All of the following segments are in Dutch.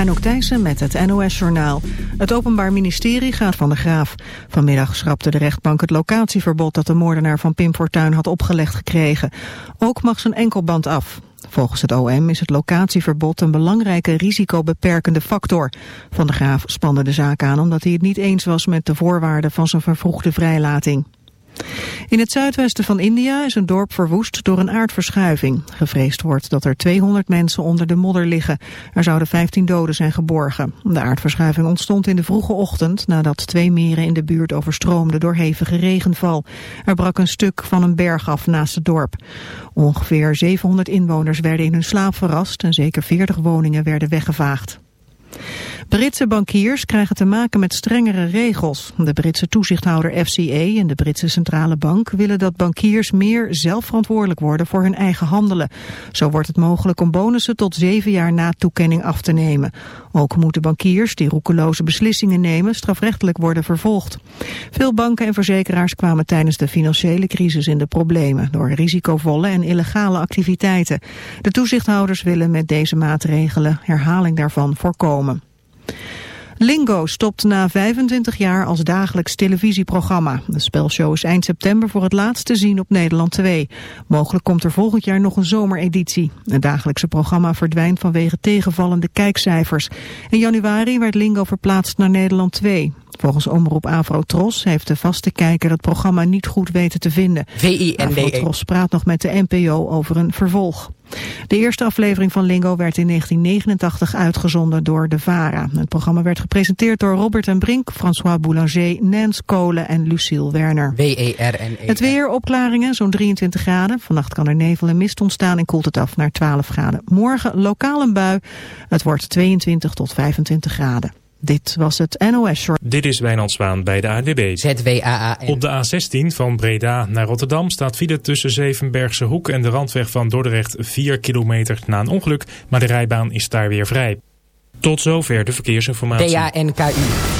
Anouk Thijssen met het NOS-journaal. Het Openbaar Ministerie gaat van de Graaf. Vanmiddag schrapte de rechtbank het locatieverbod dat de moordenaar van Pim Fortuyn had opgelegd gekregen. Ook mag zijn enkelband af. Volgens het OM is het locatieverbod een belangrijke risicobeperkende factor. Van de Graaf spande de zaak aan omdat hij het niet eens was met de voorwaarden van zijn vervroegde vrijlating. In het zuidwesten van India is een dorp verwoest door een aardverschuiving. Gevreesd wordt dat er 200 mensen onder de modder liggen. Er zouden 15 doden zijn geborgen. De aardverschuiving ontstond in de vroege ochtend nadat twee meren in de buurt overstroomden door hevige regenval. Er brak een stuk van een berg af naast het dorp. Ongeveer 700 inwoners werden in hun slaap verrast en zeker 40 woningen werden weggevaagd. Britse bankiers krijgen te maken met strengere regels. De Britse toezichthouder FCA en de Britse Centrale Bank willen dat bankiers meer zelf verantwoordelijk worden voor hun eigen handelen. Zo wordt het mogelijk om bonussen tot zeven jaar na toekenning af te nemen. Ook moeten bankiers die roekeloze beslissingen nemen strafrechtelijk worden vervolgd. Veel banken en verzekeraars kwamen tijdens de financiële crisis in de problemen door risicovolle en illegale activiteiten. De toezichthouders willen met deze maatregelen herhaling daarvan voorkomen. Lingo stopt na 25 jaar als dagelijks televisieprogramma. De spelshow is eind september voor het laatst te zien op Nederland 2. Mogelijk komt er volgend jaar nog een zomereditie. Het dagelijkse programma verdwijnt vanwege tegenvallende kijkcijfers. In januari werd Lingo verplaatst naar Nederland 2. Volgens omroep Avro Tros heeft de vaste kijker het programma niet goed weten te vinden. Avro Tros praat nog met de NPO over een vervolg. De eerste aflevering van Lingo werd in 1989 uitgezonden door de VARA. Het programma werd gepresenteerd door Robert en Brink, François Boulanger, Nance Kolen en Lucille Werner. W-E-R-N-E. Het weer, opklaringen, zo'n 23 graden. Vannacht kan er nevel en mist ontstaan en koelt het af naar 12 graden. Morgen lokaal een bui. Het wordt 22 tot 25 graden. Dit was het NOS Short. Dit is Wijnand Zwaan bij de ADB. Z-W-A-A-N. Op de A16 van Breda naar Rotterdam staat file tussen Zevenbergse Hoek en de randweg van Dordrecht 4 kilometer na een ongeluk, maar de rijbaan is daar weer vrij. Tot zover de verkeersinformatie. D-A-N-K-U.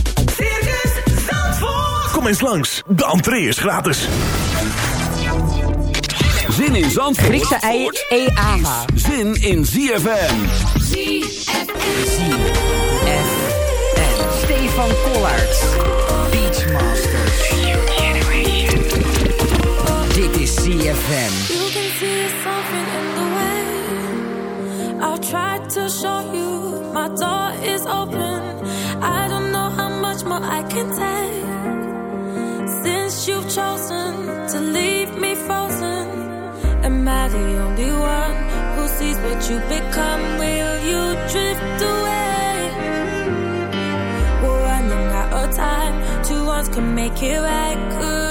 Kom eens langs, de entree is gratis. Zin in Zandvoort. Griekse ei, E-A-H. Zin in ZFM. ZFM. Stefan Kollaert. Beachmasters. Dit is CFM. You can see something in the way. I've tried to show you my door is open. I don't know how much more I can take. chosen to leave me frozen? Am I the only one who sees what you become? Will you drift away? We're running out of time. Two ones can make it right. Good.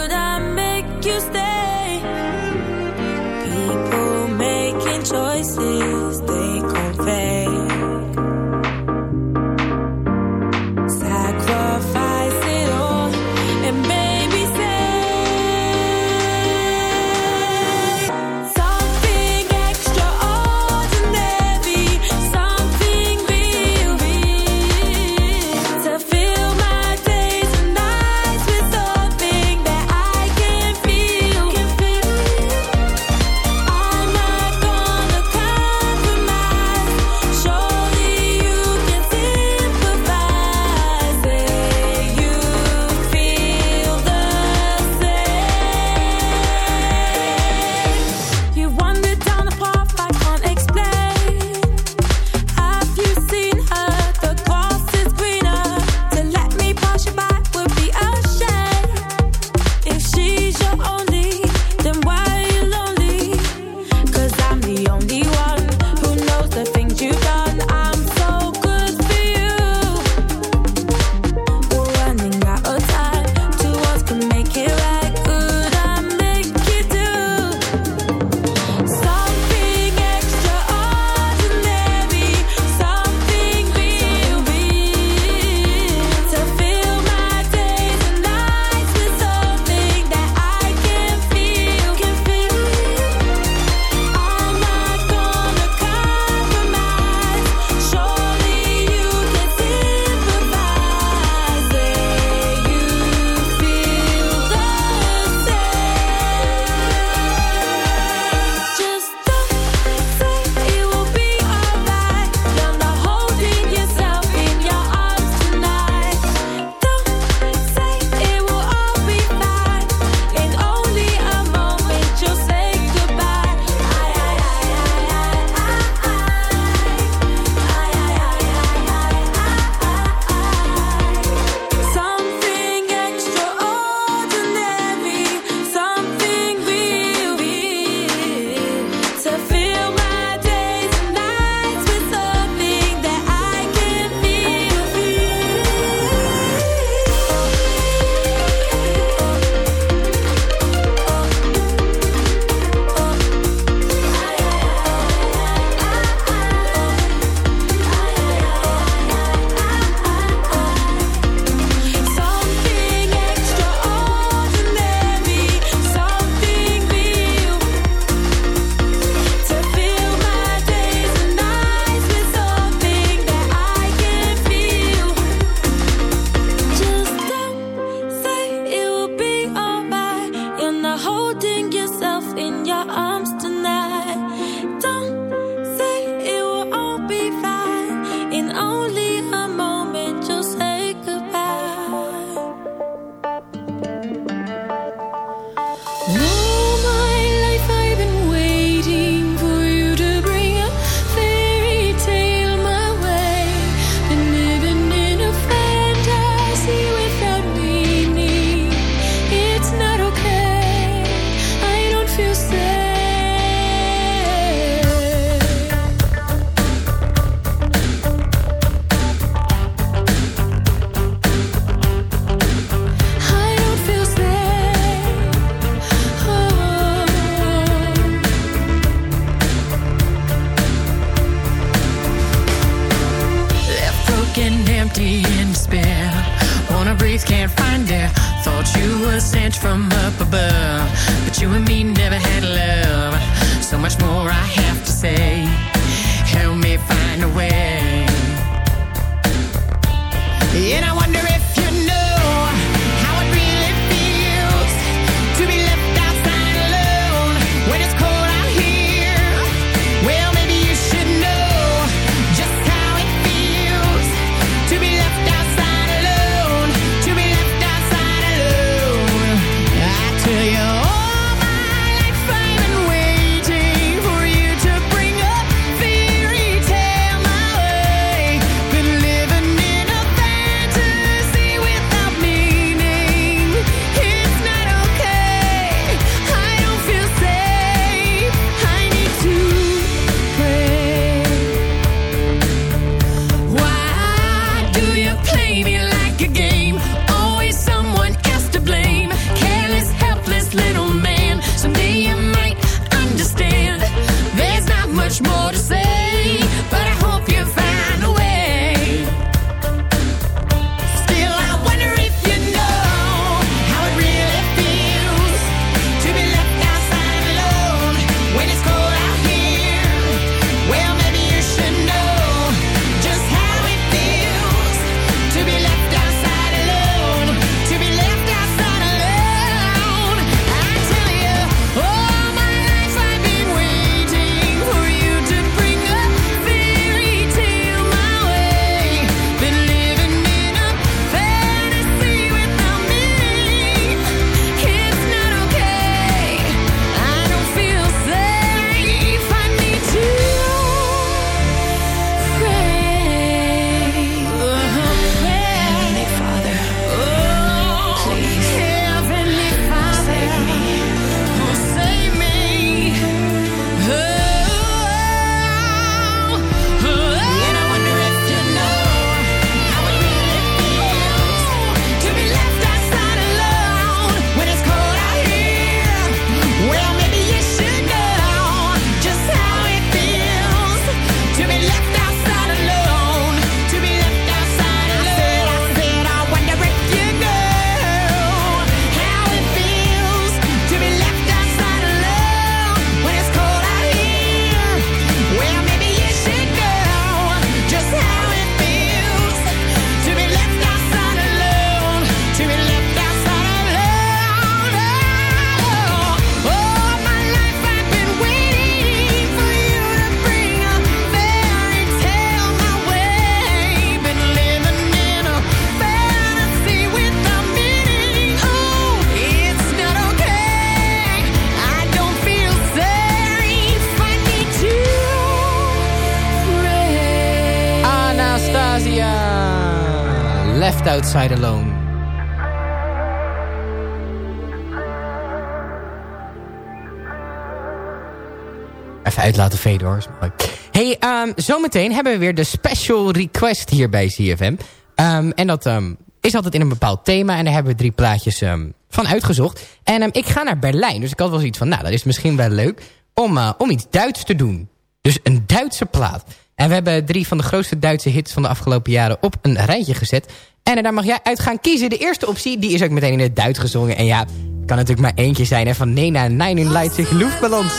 Zometeen hebben we weer de special request hier bij CFM. Ehm, en dat ehm, is altijd in een bepaald thema. En daar hebben we drie plaatjes ehm, van uitgezocht. En ik ga naar Berlijn. Dus ik had wel zoiets van, nou, dat is misschien wel leuk om, eh, om iets Duits te doen. Dus een Duitse plaat. En we hebben drie van de grootste Duitse hits van de afgelopen jaren op een rijtje gezet. En eh, daar mag jij uit gaan kiezen. De eerste optie, die is ook meteen in het Duits gezongen. En ja, kan natuurlijk maar eentje zijn. Hè, van Nena, Nein in Leipzig, Luftballons.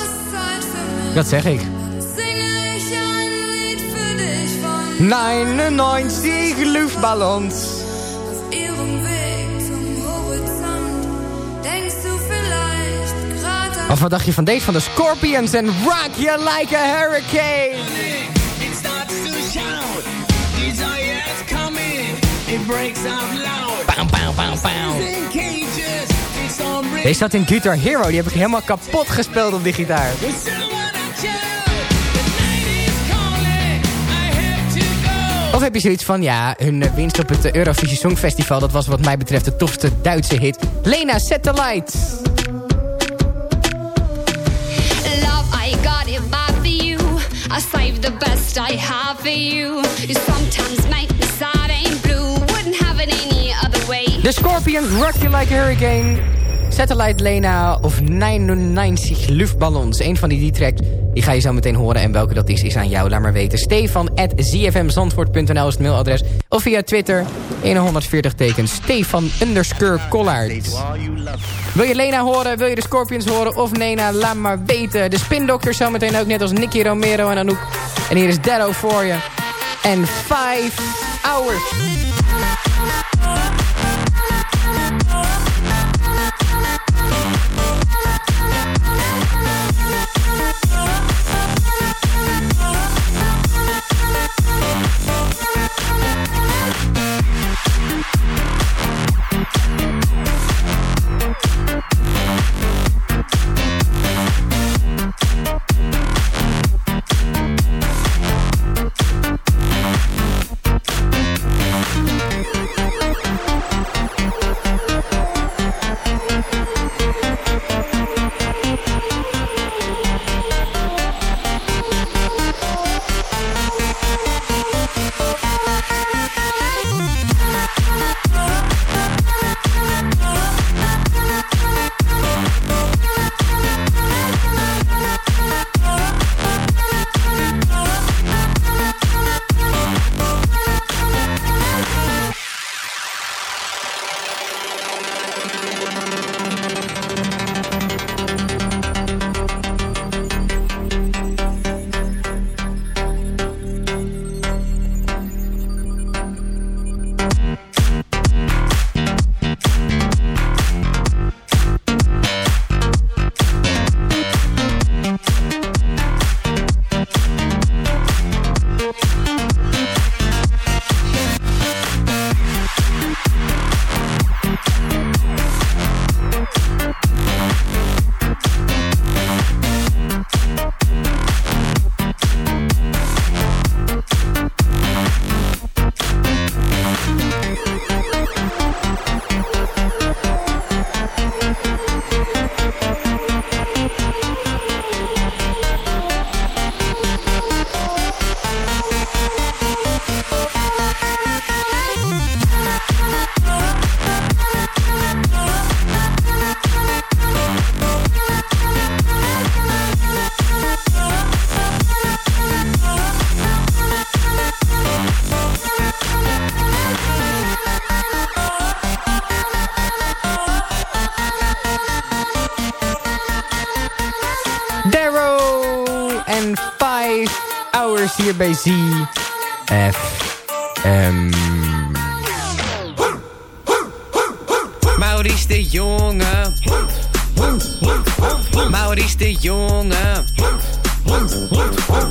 Dat zeg ik. 99 Luftballons. Of wat dacht je van deze van de Scorpions en Rock You Like a Hurricane? It starts to shout. Desire's coming. It breaks out loud. Bam, bam, bam, bam. Deze zat in Guitar Hero, die heb ik helemaal kapot gespeeld op die gitaar. Of heb je zoiets van, ja, hun winst op het Eurovisie Songfestival... dat was wat mij betreft de tofste Duitse hit. Lena Satellite. Love, I got it back for you. I save the best I have for you. You sometimes make me sad and blue. Wouldn't have it any other way. The Scorpions, Rock You Like a Hurricane. Satellite Lena of 99 Luftballons. Een van die die tracks, die ga je zo meteen horen. En welke dat is, is aan jou. Laat maar weten. Stefan at zfmzandvoort.nl is het mailadres. Of via Twitter, 140 tekens. Stefan underscore. Wil je Lena horen? Wil je de Scorpions horen? Of Nena? Laat maar weten. De Spin zo meteen ook net als Nicky Romero en Anouk. En hier is Darrow voor je. En 5 hours. 5 hours hier bij ZFM. Maurice de Jonge. Maurice de Jonge.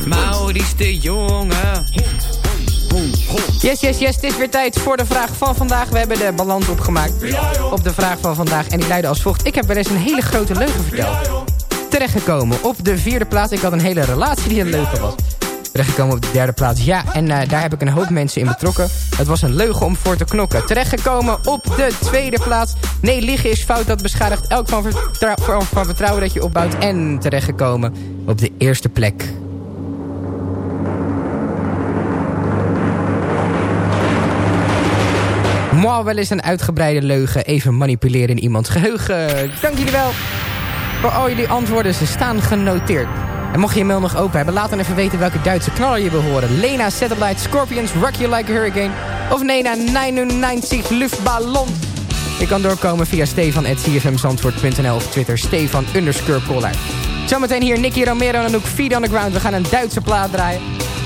Maurice de Jonge. Yes, yes, yes. Het is weer tijd voor de vraag van vandaag. We hebben de balans opgemaakt op de vraag van vandaag. En die luidde als volgt. Ik heb wel eens een hele grote leugen verteld terechtgekomen op de vierde plaats. Ik had een hele relatie die een leugen was. Terechtgekomen op de derde plaats, ja. En eh, daar heb ik een hoop mensen in betrokken. Het was een leugen om voor te knokken. Terechtgekomen op de tweede plaats. Nee, liegen is fout. Dat beschadigt elk van, van vertrouwen dat je opbouwt. En terechtgekomen op de eerste plek. Mooi wel eens een uitgebreide leugen even manipuleren in iemands geheugen. Dank jullie wel voor al jullie antwoorden. Ze staan genoteerd. En mocht je je mail nog open hebben, laat dan even weten welke Duitse knaller je behoren. Lena Satellite Scorpions, Rock You Like a Hurricane. Of Nena 99 Luftballon. Je kan doorkomen via stefan.cfmzandvoort.nl of Twitter stefan underscore Zometeen hier Nicky Romero en ook Feed on the Ground. We gaan een Duitse plaat draaien.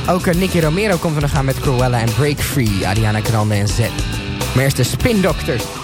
Ook eh, Nicky Romero komt van de gaan met Cruella en Break Free. Ariana Grande en Z. Maar eerst de Spin Doctors.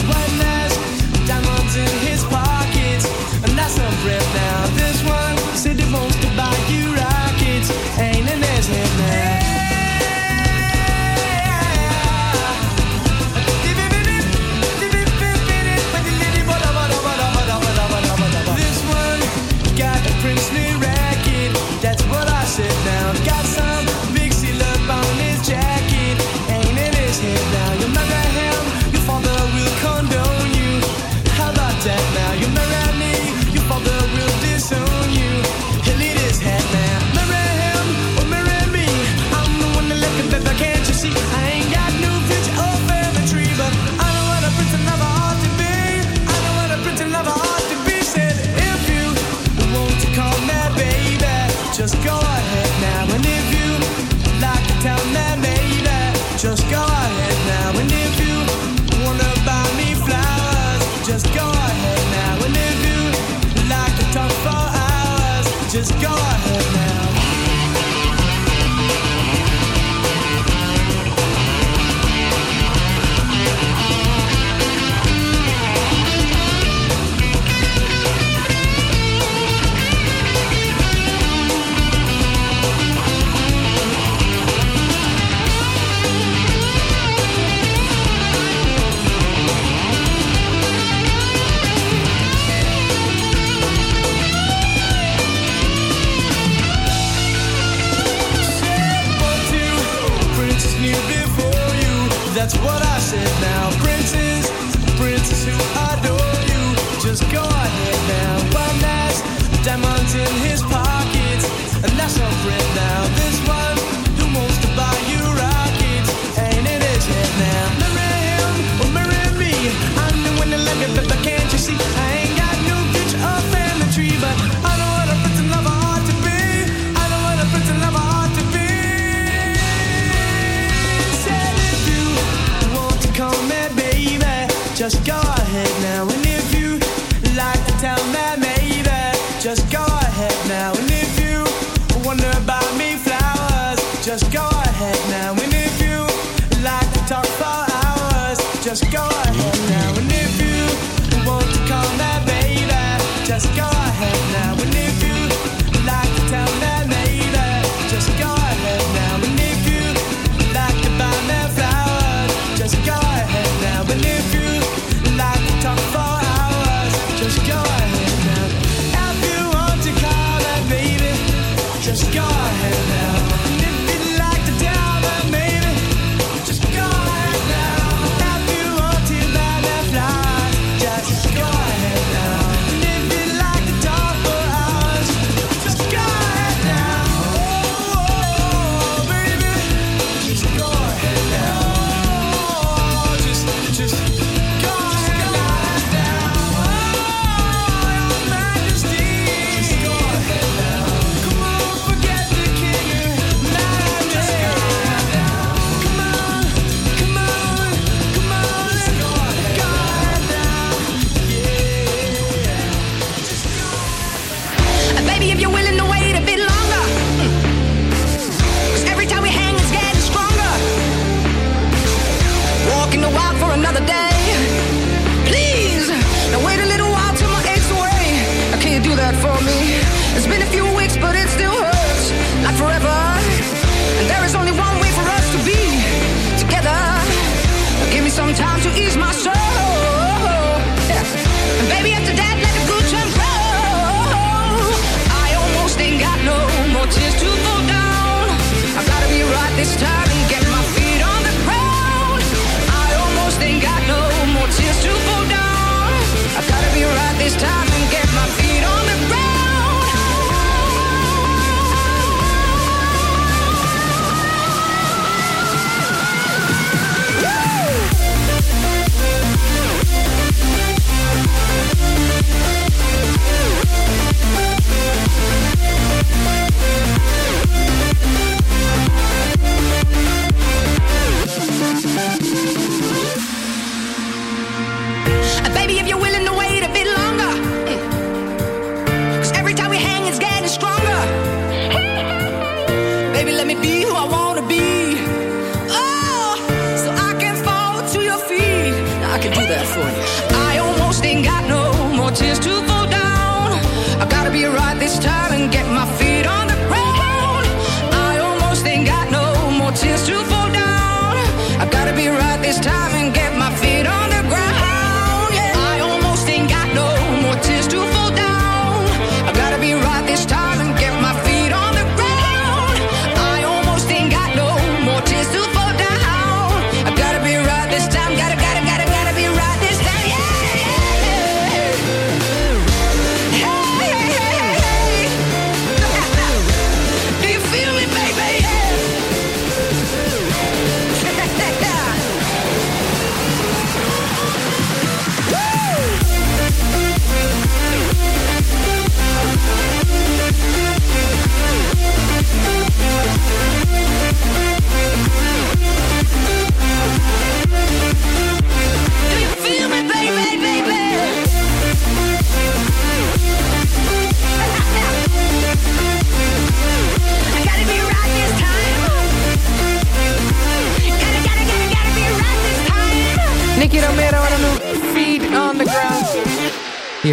just go ahead now.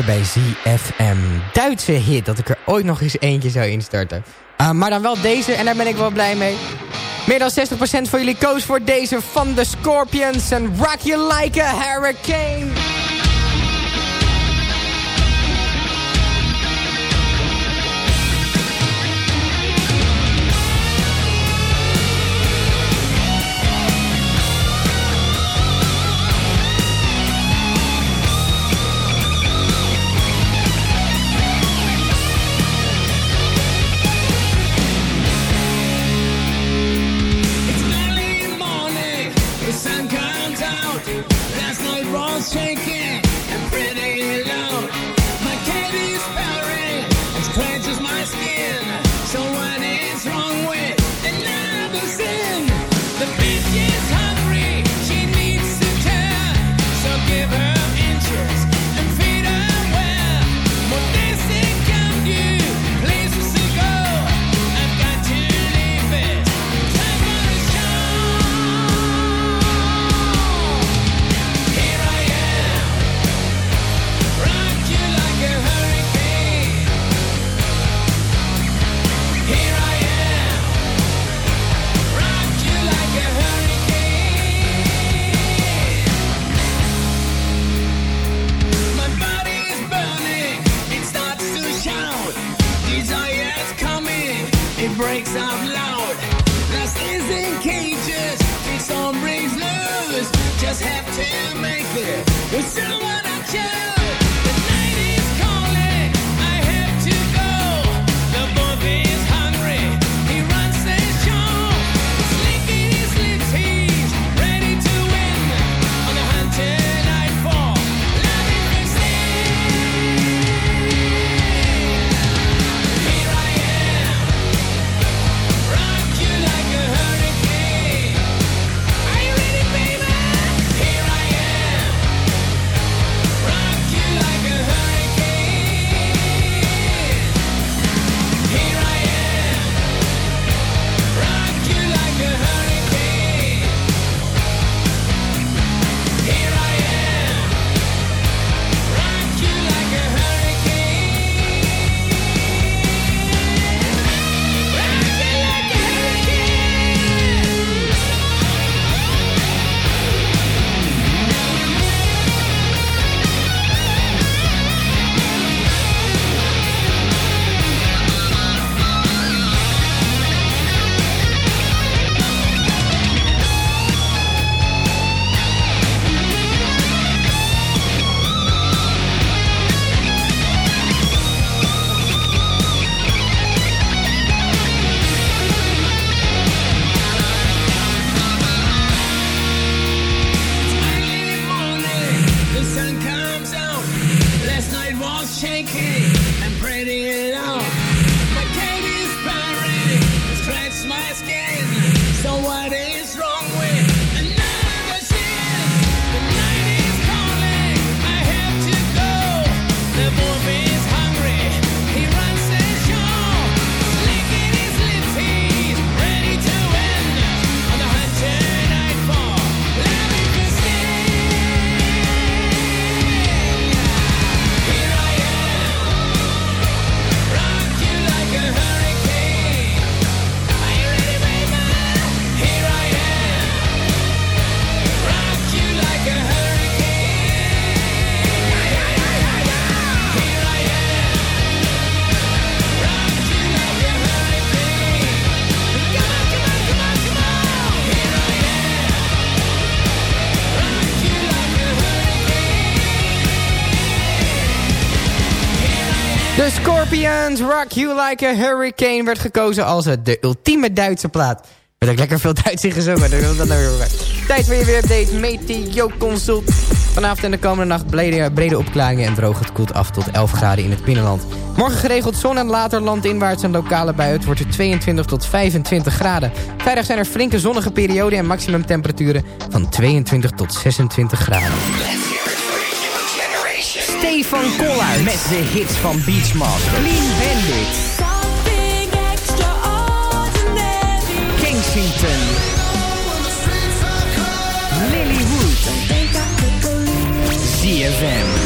Bij ZFM. Duitse hit, dat ik er ooit nog eens eentje zou instarten. Uh, maar dan wel deze, en daar ben ik wel blij mee. Meer dan 60% van jullie koos voor deze van de Scorpions. En Rock You Like a Hurricane. Breaks out loud. Lust is in cages, it's all breaks loose. Just have to make it with someone I choose. What is wrong Scorpions, Rock You Like a Hurricane... werd gekozen als het de ultieme Duitse plaat. Werd ook lekker veel Duits in gezongen. dus dat nou weer. Tijd voor je weer update. Meteo Consult. Vanavond en de komende nacht brede, brede opklaringen en droog. Het koelt af tot 11 graden in het binnenland. Morgen geregeld zon en later landinwaarts een lokale bui. Het wordt er 22 tot 25 graden. Vrijdag zijn er flinke zonnige perioden en maximumtemperaturen van 22 tot 26 graden. Stefan Koller met de hits van Beachmaster. Clean Bandit. Kensington. Lilywood. ZFM.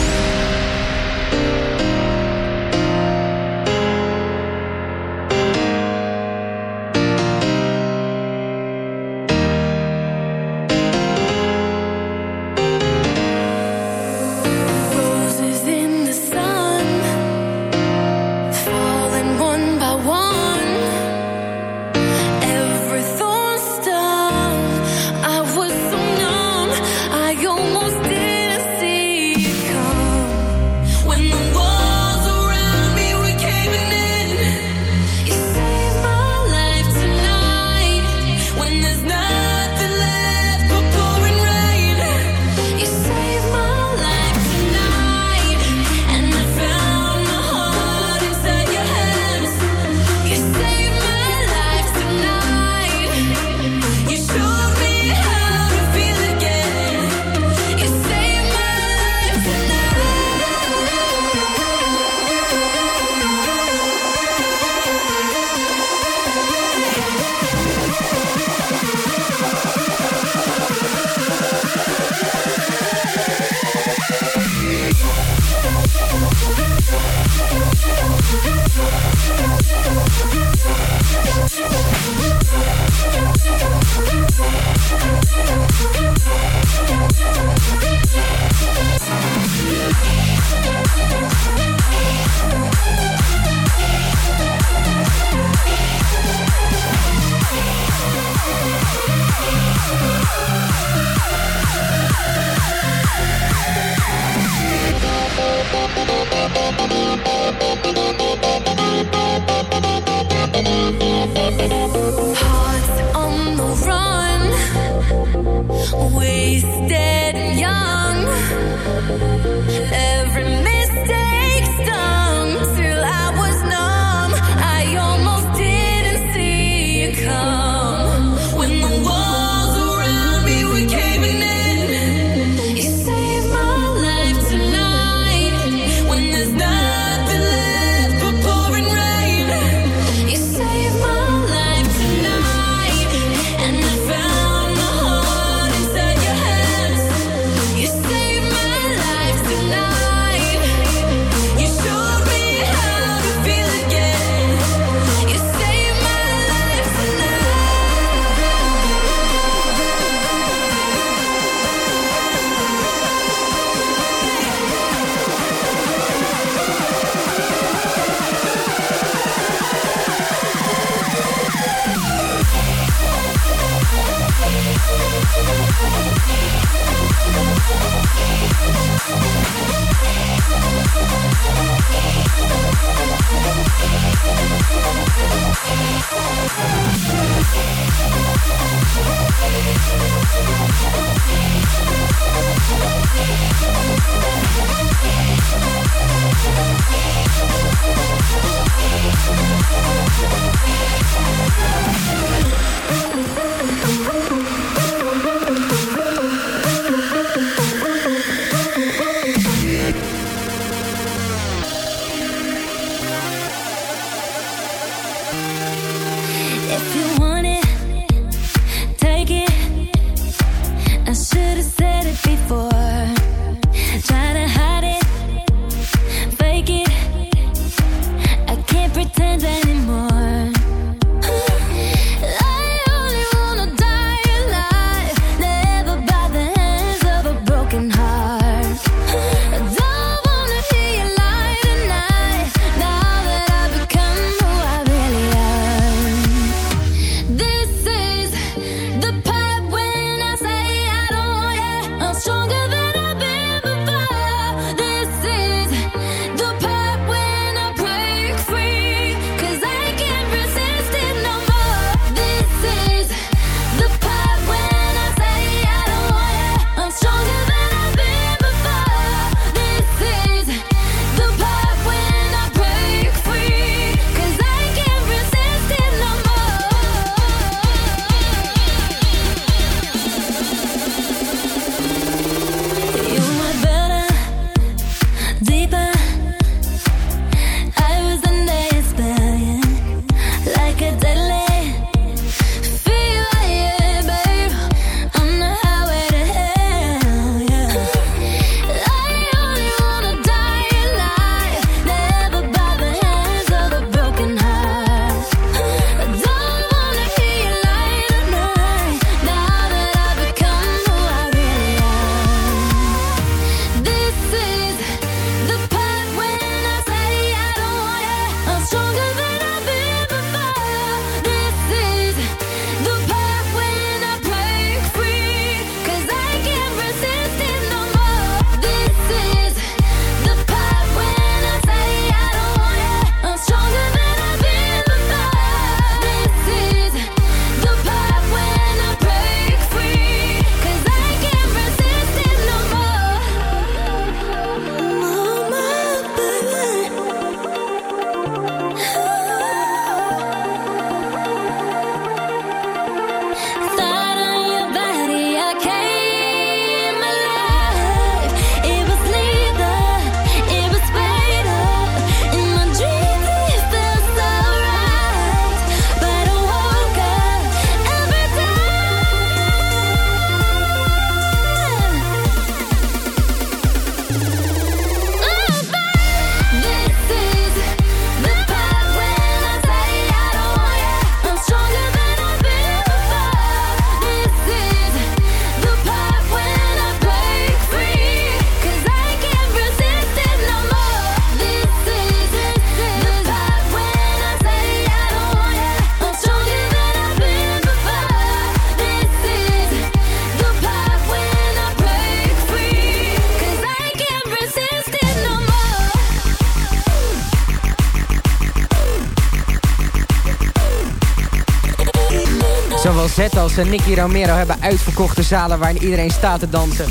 Als eh, Nicky Romero hebben uitverkochte zalen waarin iedereen staat te dansen.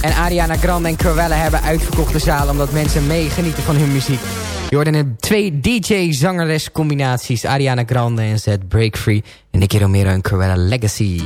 En Ariana Grande en Cruella hebben uitverkochte zalen omdat mensen meegenieten van hun muziek. Je hoorde twee DJ-zangeres combinaties. Ariana Grande en Z Break Free. En Nicky Romero en Cruella Legacy.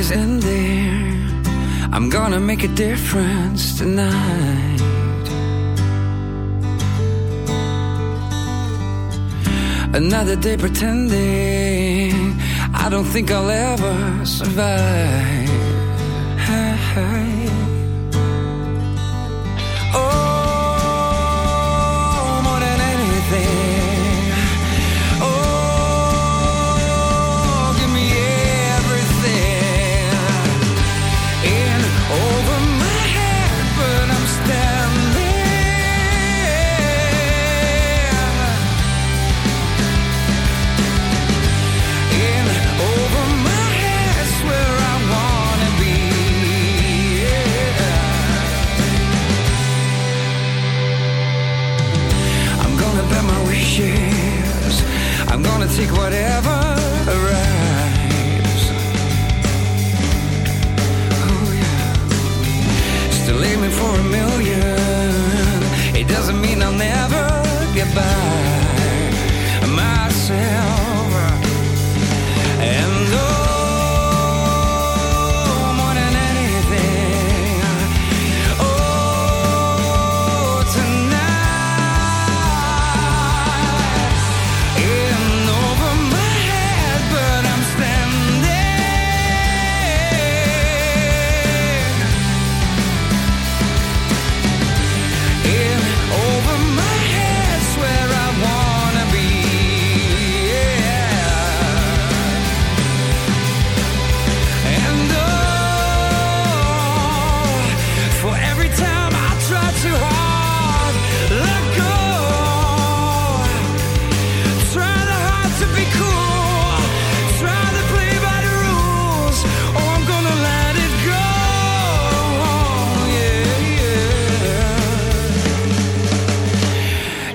Is ending. I'm gonna make a difference tonight. Another day pretending I don't think I'll ever survive.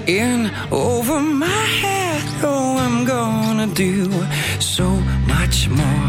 In over my head, oh, I'm gonna do so much more.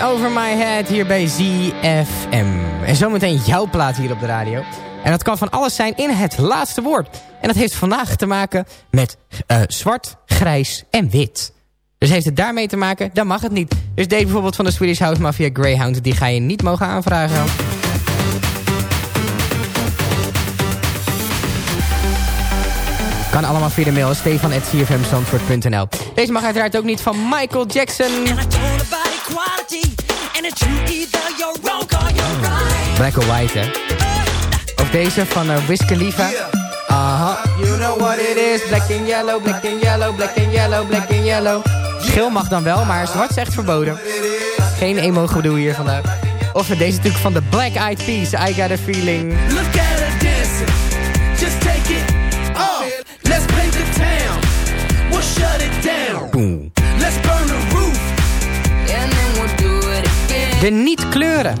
Over My Head hier bij ZFM. En zometeen jouw plaat hier op de radio. En dat kan van alles zijn in het laatste woord. En dat heeft vandaag te maken met eh, zwart, grijs en wit. Dus heeft het daarmee te maken, dan mag het niet. Dus deze bijvoorbeeld van de Swedish House Mafia Greyhound... die ga je niet mogen aanvragen. Kan allemaal via de mail stefan.cfmzandvoort.nl Deze mag uiteraard ook niet van Michael Jackson. Black or White, hè? Of deze van uh, Wiz Khalifa. Aha. You know what it is. Black and yellow, black and yellow, black and yellow, black and yellow. Geel mag dan wel, maar zwart is echt verboden. Geen emo gedoe hier vandaag. Of deze natuurlijk van de Black Eyed Peas. I got a feeling. Look at her dancing. Just take it. De niet-kleuren.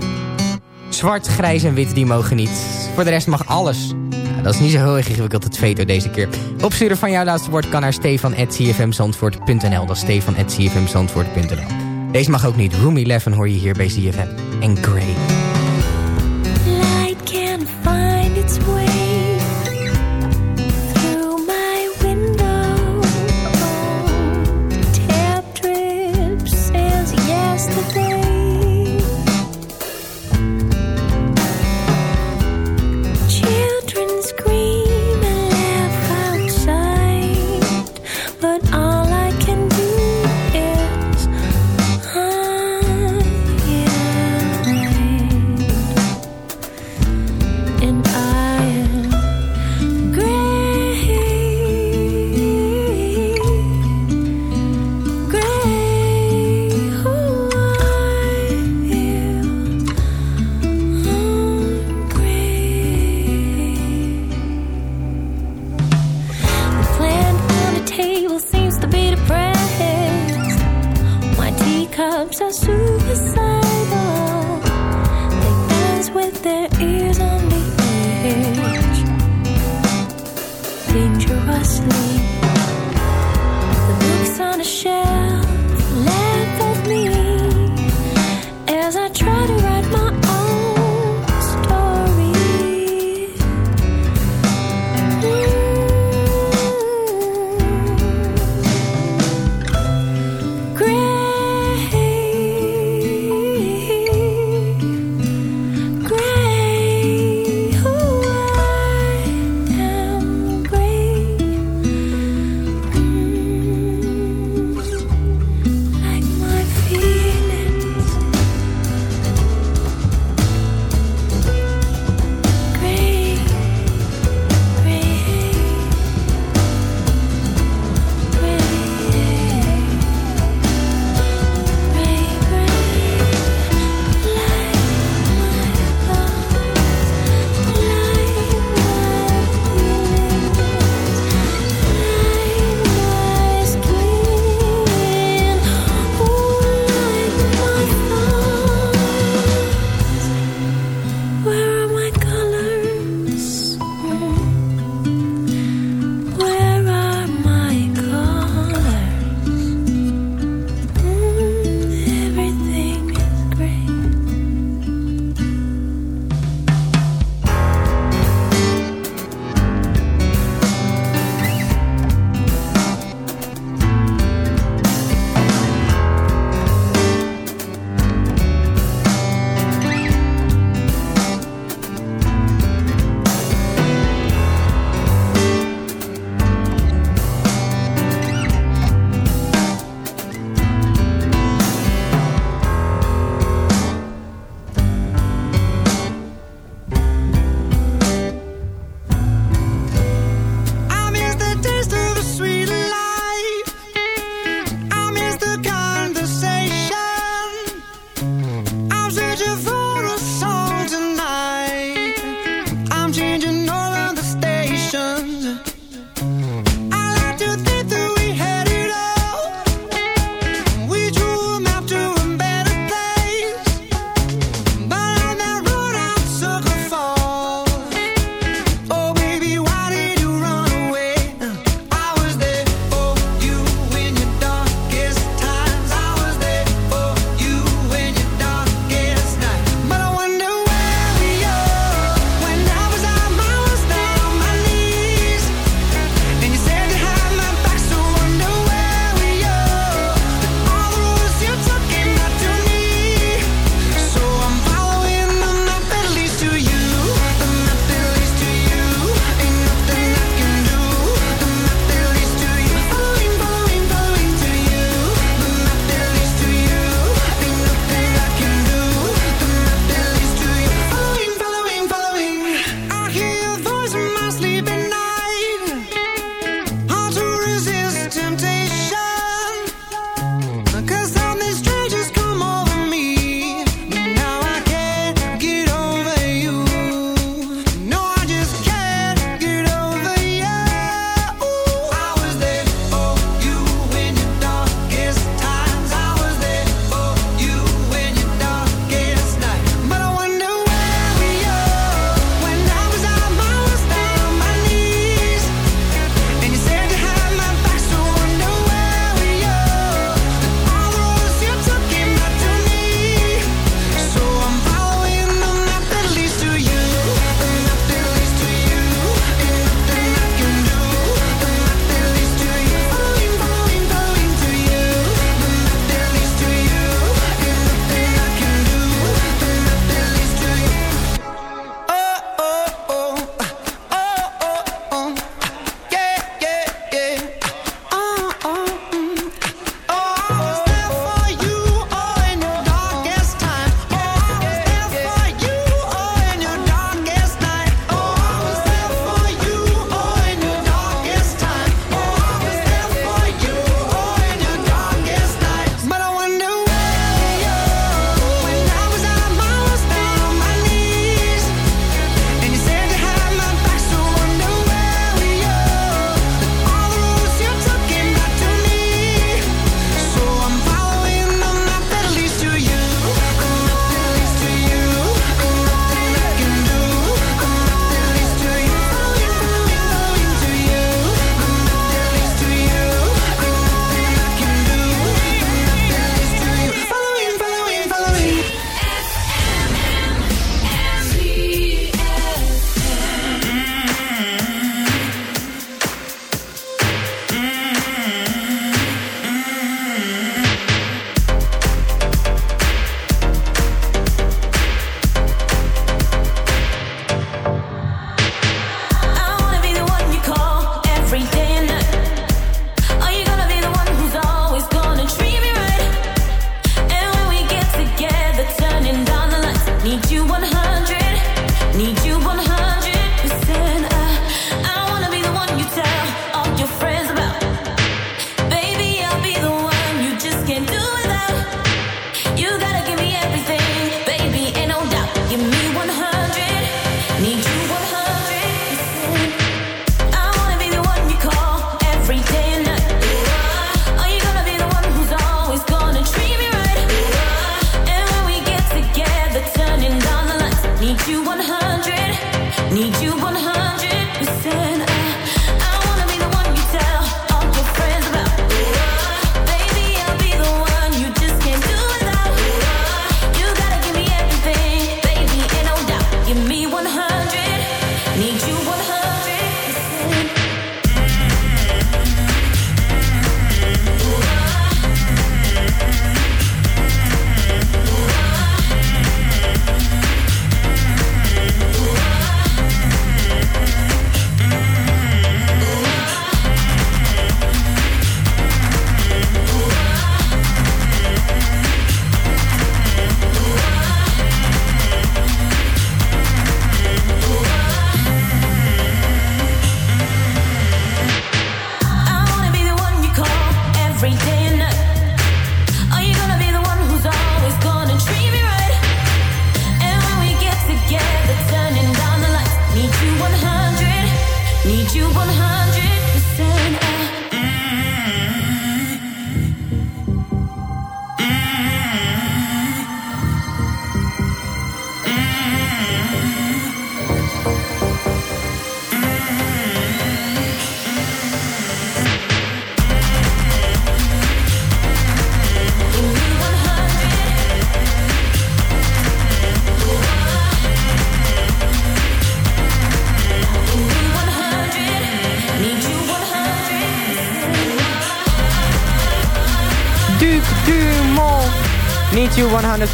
Zwart, grijs en wit, die mogen niet. Voor de rest mag alles. Ja, dat is niet zo heel erg ingewikkeld, het veto deze keer. Opsturen van jouw laatste woord kan naar stefan.cfmzandvoort.nl. Dat is stefan.cfmzandvoort.nl. Deze mag ook niet. Room 11 hoor je hier bij CFM. En Grey. Light can find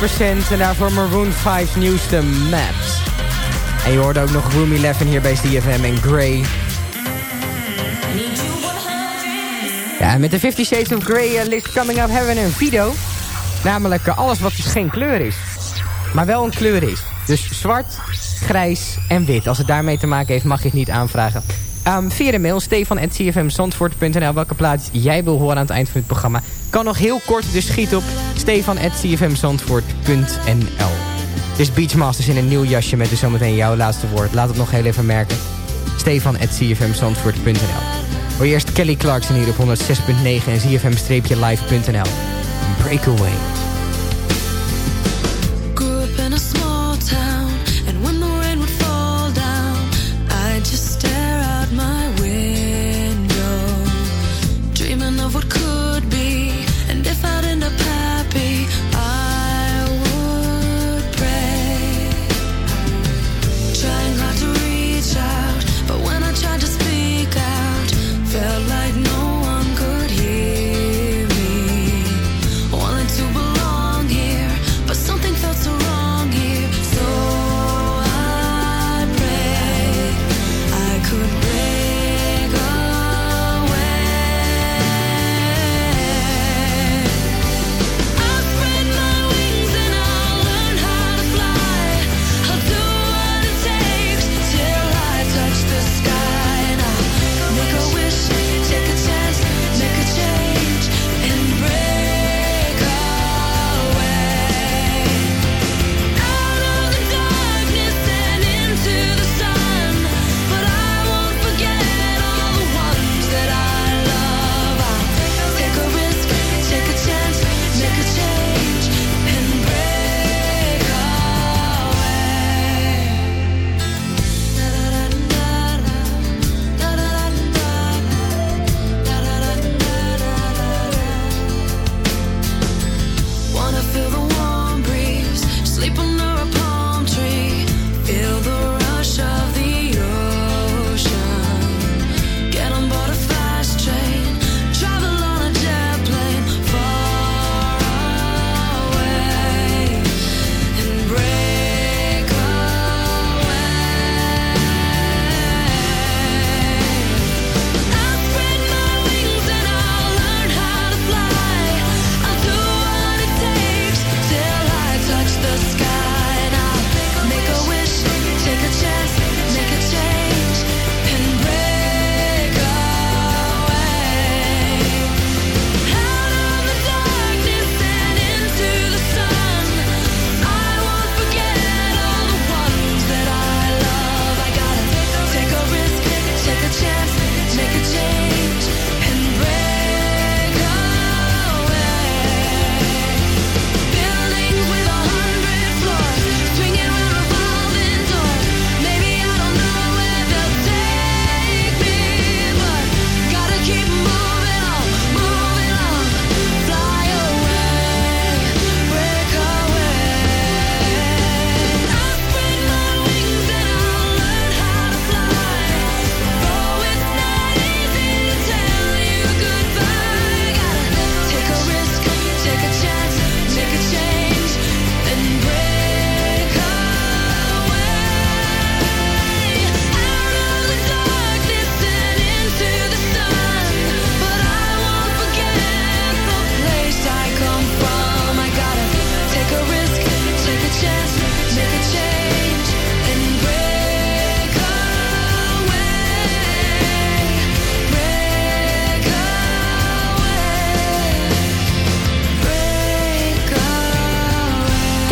en daarvoor Maroon 5 News The Maps. En je hoort ook nog Room 11 hier bij CFM en Grey. Ja, met de 50 Shades of Grey eh, list coming up hebben we een video. Namelijk eh, alles wat dus geen kleur is. Maar wel een kleur is. Dus zwart, grijs en wit. Als het daarmee te maken heeft mag je het niet aanvragen. Um, via mail stefan.cfmzandvoort.nl welke plaats jij wil horen aan het eind van het programma. Kan nog heel kort, dus schiet op stefan.cfmzandvoort.nl Dus Beachmasters in een nieuw jasje met dus zometeen jouw laatste woord. Laat het nog heel even merken. stefan.cfmzandvoort.nl Voor eerst Kelly Clarkson hier op 106.9 en cfm-live.nl Breakaway.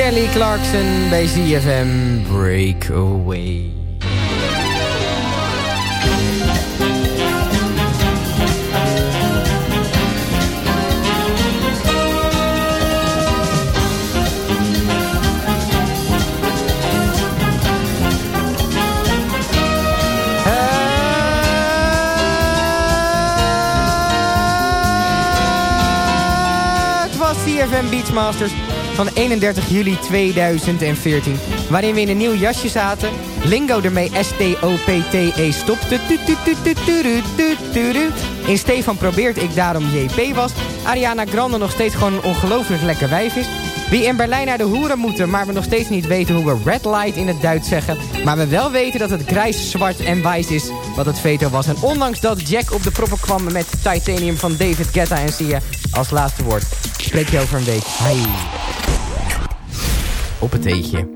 Kelly Clarkson bij ZFM Breakaway. CFM Beachmasters van 31 juli 2014. Waarin we in een nieuw jasje zaten. Lingo ermee STOPTE stopte. In Stefan probeert ik daarom JP was. Ariana Grande nog steeds gewoon een ongelooflijk lekker wijf is. Wie in Berlijn naar de hoeren moeten, maar we nog steeds niet weten hoe we red light in het Duits zeggen. Maar we wel weten dat het grijs, zwart en wijs is wat het veto was. En ondanks dat Jack op de proppen kwam met Titanium van David Guetta en Sia als laatste woord. Spreek je over een week. Hey op het eetje.